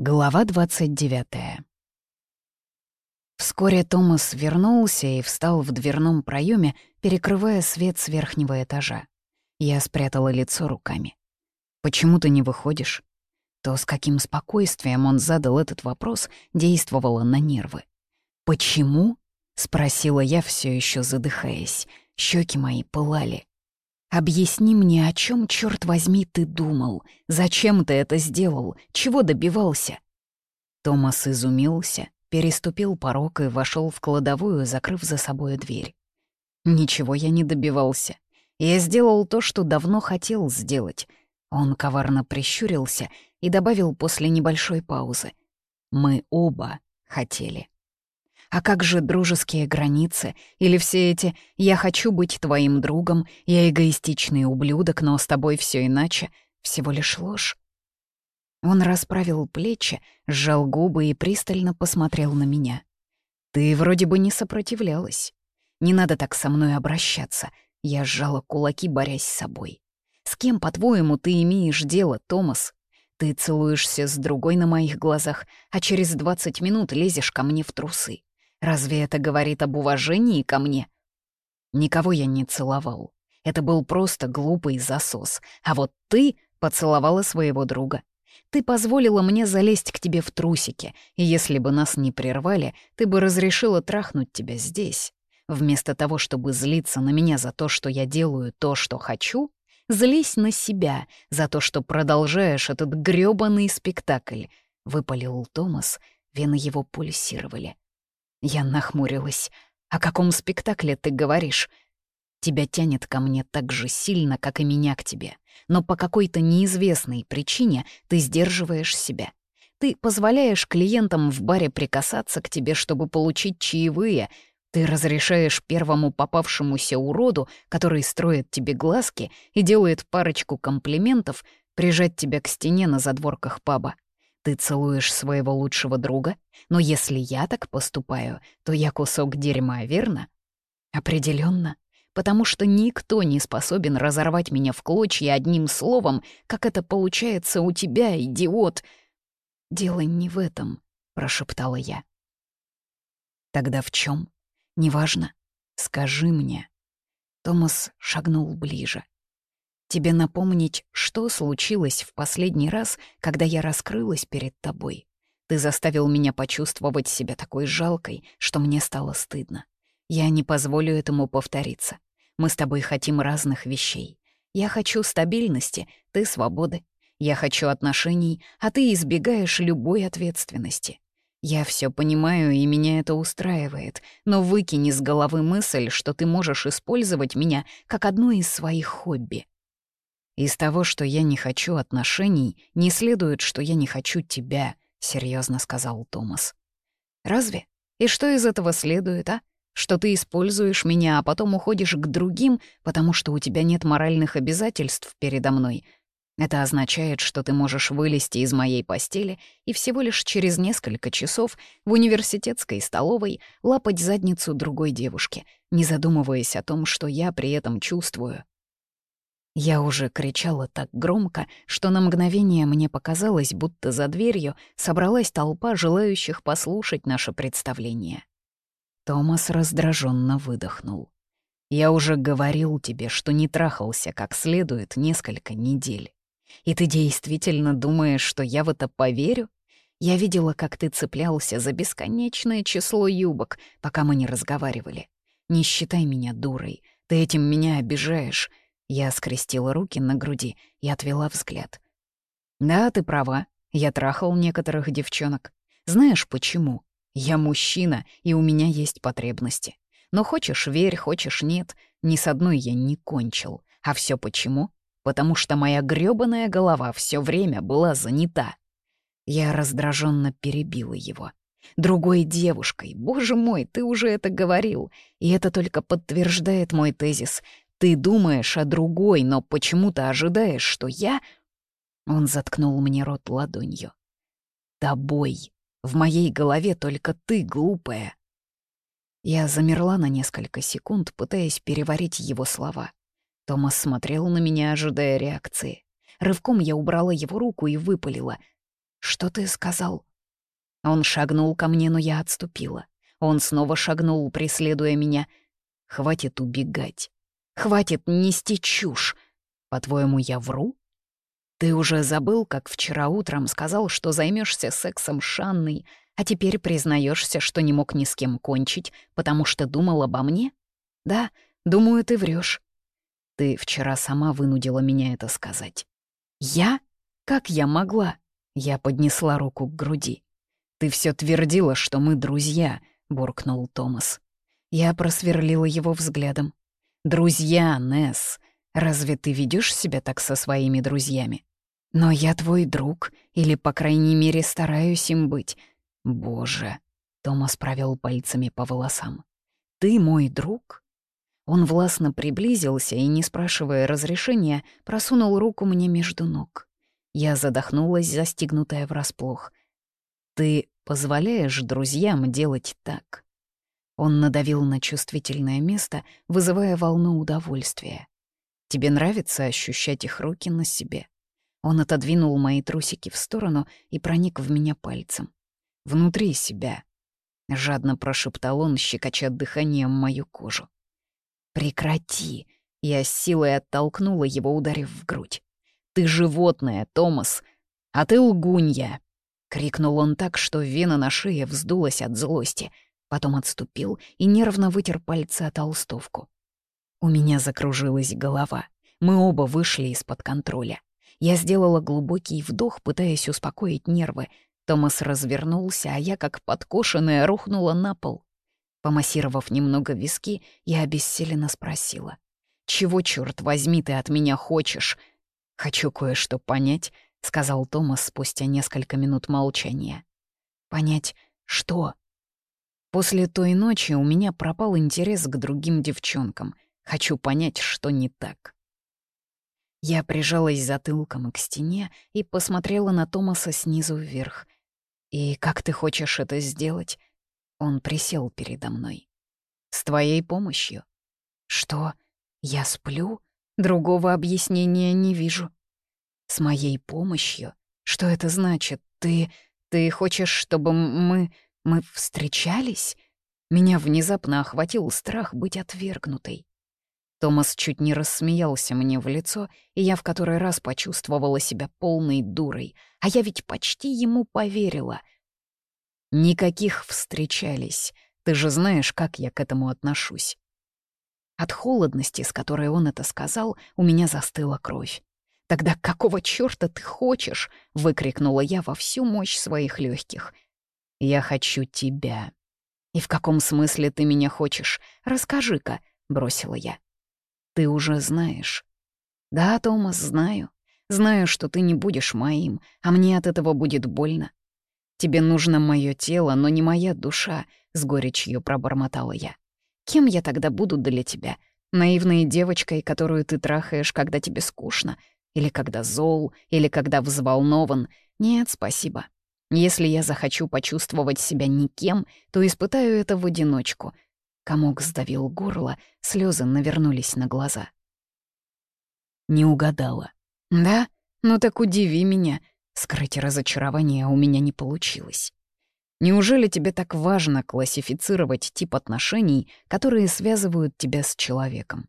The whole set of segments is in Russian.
Глава 29 Вскоре Томас вернулся и встал в дверном проеме, перекрывая свет с верхнего этажа. Я спрятала лицо руками. «Почему ты не выходишь?» То, с каким спокойствием он задал этот вопрос, действовало на нервы. «Почему?» — спросила я, все еще задыхаясь. Щеки мои пылали. «Объясни мне, о чем, черт возьми, ты думал? Зачем ты это сделал? Чего добивался?» Томас изумился, переступил порог и вошел в кладовую, закрыв за собой дверь. «Ничего я не добивался. Я сделал то, что давно хотел сделать». Он коварно прищурился и добавил после небольшой паузы. «Мы оба хотели». А как же дружеские границы? Или все эти «я хочу быть твоим другом», «я эгоистичный ублюдок, но с тобой все иначе» — всего лишь ложь? Он расправил плечи, сжал губы и пристально посмотрел на меня. «Ты вроде бы не сопротивлялась. Не надо так со мной обращаться». Я сжала кулаки, борясь с собой. «С кем, по-твоему, ты имеешь дело, Томас? Ты целуешься с другой на моих глазах, а через двадцать минут лезешь ко мне в трусы. Разве это говорит об уважении ко мне? Никого я не целовал. Это был просто глупый засос. А вот ты поцеловала своего друга. Ты позволила мне залезть к тебе в трусики, и если бы нас не прервали, ты бы разрешила трахнуть тебя здесь. Вместо того, чтобы злиться на меня за то, что я делаю то, что хочу, злись на себя за то, что продолжаешь этот грёбаный спектакль, — выпалил Томас, вены его пульсировали. Я нахмурилась. «О каком спектакле ты говоришь?» «Тебя тянет ко мне так же сильно, как и меня к тебе. Но по какой-то неизвестной причине ты сдерживаешь себя. Ты позволяешь клиентам в баре прикасаться к тебе, чтобы получить чаевые. Ты разрешаешь первому попавшемуся уроду, который строит тебе глазки и делает парочку комплиментов, прижать тебя к стене на задворках паба. Ты целуешь своего лучшего друга, но если я так поступаю, то я кусок дерьма, верно? Определенно, потому что никто не способен разорвать меня в клочья одним словом, как это получается у тебя, идиот. Дело не в этом, прошептала я. Тогда в чем? Неважно. Скажи мне. Томас шагнул ближе. Тебе напомнить, что случилось в последний раз, когда я раскрылась перед тобой. Ты заставил меня почувствовать себя такой жалкой, что мне стало стыдно. Я не позволю этому повториться. Мы с тобой хотим разных вещей. Я хочу стабильности, ты — свободы. Я хочу отношений, а ты избегаешь любой ответственности. Я все понимаю, и меня это устраивает, но выкини с головы мысль, что ты можешь использовать меня как одно из своих хобби — из того, что я не хочу отношений, не следует, что я не хочу тебя, серьезно сказал Томас. Разве? И что из этого следует, а? Что ты используешь меня, а потом уходишь к другим, потому что у тебя нет моральных обязательств передо мной. Это означает, что ты можешь вылезти из моей постели и всего лишь через несколько часов в университетской столовой лапать задницу другой девушки, не задумываясь о том, что я при этом чувствую. Я уже кричала так громко, что на мгновение мне показалось, будто за дверью собралась толпа желающих послушать наше представление. Томас раздраженно выдохнул. «Я уже говорил тебе, что не трахался как следует несколько недель. И ты действительно думаешь, что я в это поверю? Я видела, как ты цеплялся за бесконечное число юбок, пока мы не разговаривали. Не считай меня дурой, ты этим меня обижаешь. Я скрестила руки на груди и отвела взгляд. «Да, ты права. Я трахал некоторых девчонок. Знаешь почему? Я мужчина, и у меня есть потребности. Но хочешь — верь, хочешь — нет. Ни с одной я не кончил. А все почему? Потому что моя грёбаная голова все время была занята. Я раздраженно перебила его. Другой девушкой, боже мой, ты уже это говорил. И это только подтверждает мой тезис. Ты думаешь о другой, но почему-то ожидаешь, что я...» Он заткнул мне рот ладонью. «Тобой. В моей голове только ты, глупая». Я замерла на несколько секунд, пытаясь переварить его слова. Томас смотрел на меня, ожидая реакции. Рывком я убрала его руку и выпалила. «Что ты сказал?» Он шагнул ко мне, но я отступила. Он снова шагнул, преследуя меня. «Хватит убегать. Хватит нести чушь. По-твоему, я вру?» «Ты уже забыл, как вчера утром сказал, что займешься сексом с Шанной, а теперь признаешься, что не мог ни с кем кончить, потому что думал обо мне? Да, думаю, ты врешь. Ты вчера сама вынудила меня это сказать. Я? Как я могла? Я поднесла руку к груди. Ты все твердила, что мы друзья, буркнул Томас. Я просверлила его взглядом. Друзья, Несс. Разве ты ведешь себя так со своими друзьями? Но я твой друг, или, по крайней мере, стараюсь им быть. Боже, Томас провел пальцами по волосам. Ты мой друг? Он властно приблизился и, не спрашивая разрешения, просунул руку мне между ног. Я задохнулась, застигнутая врасплох. «Ты позволяешь друзьям делать так?» Он надавил на чувствительное место, вызывая волну удовольствия. «Тебе нравится ощущать их руки на себе?» Он отодвинул мои трусики в сторону и проник в меня пальцем. «Внутри себя», — жадно прошептал он, щекоча дыханием мою кожу. «Прекрати!» — я с силой оттолкнула его, ударив в грудь. «Ты животное, Томас, а ты лгунья!» — крикнул он так, что вена на шее вздулась от злости. Потом отступил и нервно вытер пальцы о толстовку. У меня закружилась голова. Мы оба вышли из-под контроля. Я сделала глубокий вдох, пытаясь успокоить нервы. Томас развернулся, а я, как подкошенная, рухнула на пол. Помассировав немного виски, я обессиленно спросила. «Чего, черт возьми, ты от меня хочешь?» «Хочу кое-что понять», — сказал Томас спустя несколько минут молчания. «Понять что?» После той ночи у меня пропал интерес к другим девчонкам. Хочу понять, что не так. Я прижалась затылком к стене и посмотрела на Томаса снизу вверх. «И как ты хочешь это сделать?» Он присел передо мной. «С твоей помощью». «Что? Я сплю? Другого объяснения не вижу». «С моей помощью? Что это значит? Ты... ты хочешь, чтобы мы... мы встречались?» Меня внезапно охватил страх быть отвергнутой. Томас чуть не рассмеялся мне в лицо, и я в который раз почувствовала себя полной дурой, а я ведь почти ему поверила — Никаких встречались. Ты же знаешь, как я к этому отношусь. От холодности, с которой он это сказал, у меня застыла кровь. «Тогда какого чёрта ты хочешь?» — выкрикнула я во всю мощь своих легких. «Я хочу тебя». «И в каком смысле ты меня хочешь? Расскажи-ка», — бросила я. «Ты уже знаешь». «Да, Томас, знаю. Знаю, что ты не будешь моим, а мне от этого будет больно. «Тебе нужно мое тело, но не моя душа», — с горечью пробормотала я. «Кем я тогда буду для тебя? Наивной девочкой, которую ты трахаешь, когда тебе скучно? Или когда зол? Или когда взволнован? Нет, спасибо. Если я захочу почувствовать себя никем, то испытаю это в одиночку». Комок сдавил горло, слезы навернулись на глаза. Не угадала. «Да? Ну так удиви меня», Скрыть разочарование у меня не получилось. Неужели тебе так важно классифицировать тип отношений, которые связывают тебя с человеком?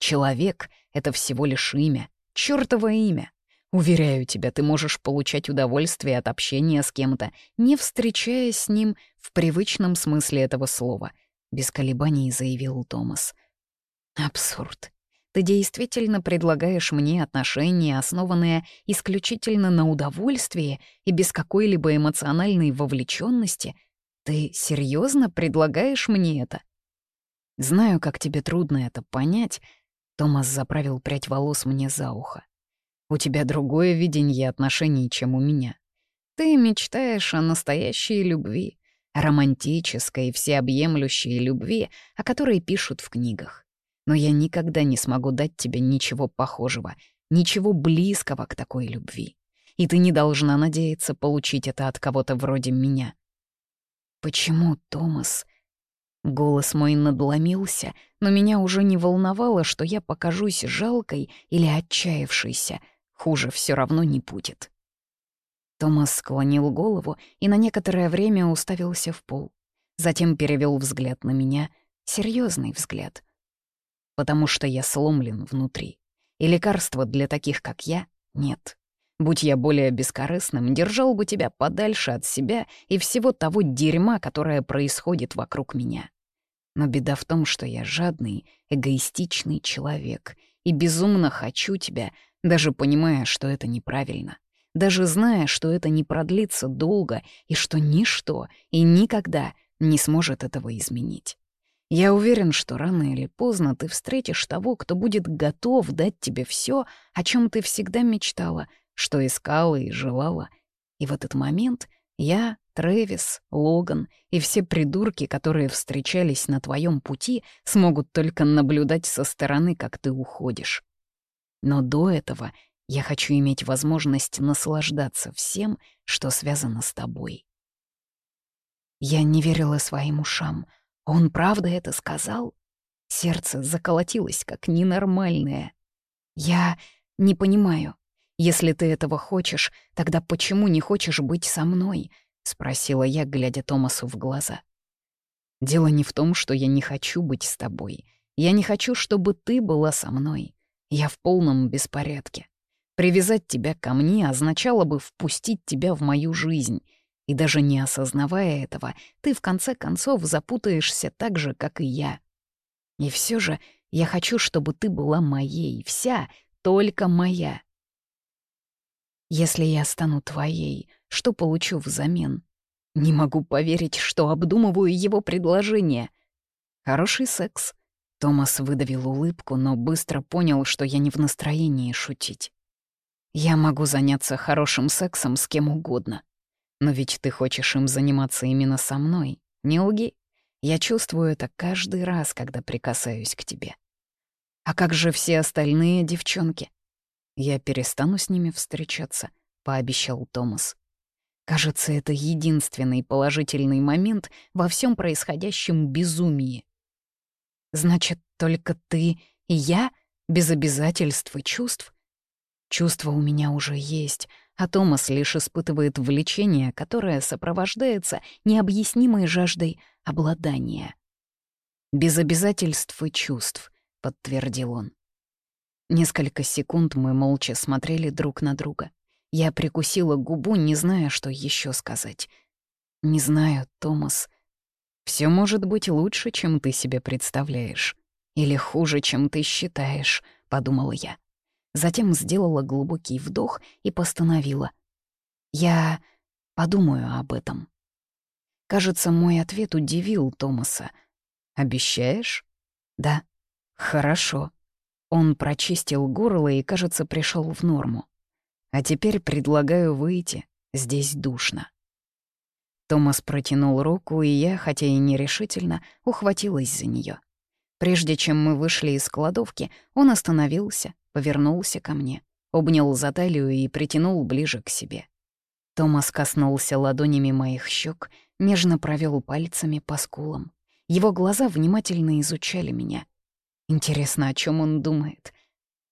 Человек — это всего лишь имя, чёртово имя. Уверяю тебя, ты можешь получать удовольствие от общения с кем-то, не встречаясь с ним в привычном смысле этого слова, без колебаний заявил Томас. Абсурд. Ты действительно предлагаешь мне отношения, основанные исключительно на удовольствии и без какой-либо эмоциональной вовлеченности? Ты серьезно предлагаешь мне это? Знаю, как тебе трудно это понять. Томас заправил прядь волос мне за ухо. У тебя другое видение отношений, чем у меня. Ты мечтаешь о настоящей любви, романтической, всеобъемлющей любви, о которой пишут в книгах но я никогда не смогу дать тебе ничего похожего, ничего близкого к такой любви. И ты не должна надеяться получить это от кого-то вроде меня. Почему, Томас? Голос мой надломился, но меня уже не волновало, что я покажусь жалкой или отчаявшейся. Хуже все равно не будет. Томас склонил голову и на некоторое время уставился в пол. Затем перевел взгляд на меня, серьезный взгляд. Потому что я сломлен внутри. И лекарства для таких, как я, нет. Будь я более бескорыстным, держал бы тебя подальше от себя и всего того дерьма, которое происходит вокруг меня. Но беда в том, что я жадный, эгоистичный человек и безумно хочу тебя, даже понимая, что это неправильно, даже зная, что это не продлится долго и что ничто и никогда не сможет этого изменить. Я уверен, что рано или поздно ты встретишь того, кто будет готов дать тебе все, о чем ты всегда мечтала, что искала и желала. И в этот момент я, Трэвис, Логан и все придурки, которые встречались на твоем пути, смогут только наблюдать со стороны, как ты уходишь. Но до этого я хочу иметь возможность наслаждаться всем, что связано с тобой. Я не верила своим ушам. Он правда это сказал? Сердце заколотилось, как ненормальное. Я не понимаю. Если ты этого хочешь, тогда почему не хочешь быть со мной? — спросила я, глядя Томасу в глаза. «Дело не в том, что я не хочу быть с тобой. Я не хочу, чтобы ты была со мной. Я в полном беспорядке. Привязать тебя ко мне означало бы впустить тебя в мою жизнь. И даже не осознавая этого, ты в конце концов запутаешься так же, как и я. И все же я хочу, чтобы ты была моей, вся, только моя. Если я стану твоей, что получу взамен? Не могу поверить, что обдумываю его предложение. Хороший секс. Томас выдавил улыбку, но быстро понял, что я не в настроении шутить. Я могу заняться хорошим сексом с кем угодно. Но ведь ты хочешь им заниматься именно со мной, не лги. Я чувствую это каждый раз, когда прикасаюсь к тебе. А как же все остальные девчонки? Я перестану с ними встречаться, пообещал Томас. Кажется, это единственный положительный момент во всем происходящем безумии. Значит, только ты и я, без обязательств и чувств? Чувства у меня уже есть, а Томас лишь испытывает влечение, которое сопровождается необъяснимой жаждой обладания. «Без обязательств и чувств», — подтвердил он. Несколько секунд мы молча смотрели друг на друга. Я прикусила губу, не зная, что еще сказать. «Не знаю, Томас. Все может быть лучше, чем ты себе представляешь. Или хуже, чем ты считаешь», — подумала я. Затем сделала глубокий вдох и постановила. «Я подумаю об этом». Кажется, мой ответ удивил Томаса. «Обещаешь?» «Да». «Хорошо». Он прочистил горло и, кажется, пришел в норму. А теперь предлагаю выйти. Здесь душно. Томас протянул руку, и я, хотя и нерешительно, ухватилась за нее. Прежде чем мы вышли из кладовки, он остановился, повернулся ко мне, обнял за талию и притянул ближе к себе. Томас коснулся ладонями моих щек, нежно провел пальцами по скулам. Его глаза внимательно изучали меня. Интересно, о чем он думает?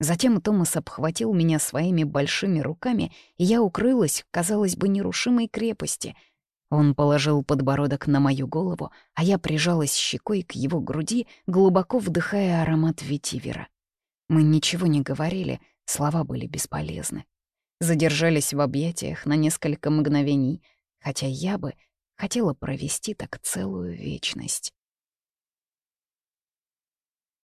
Затем Томас обхватил меня своими большими руками, и я укрылась в, казалось бы, нерушимой крепости. Он положил подбородок на мою голову, а я прижалась щекой к его груди, глубоко вдыхая аромат ветивера. Мы ничего не говорили, слова были бесполезны. Задержались в объятиях на несколько мгновений, хотя я бы хотела провести так целую вечность.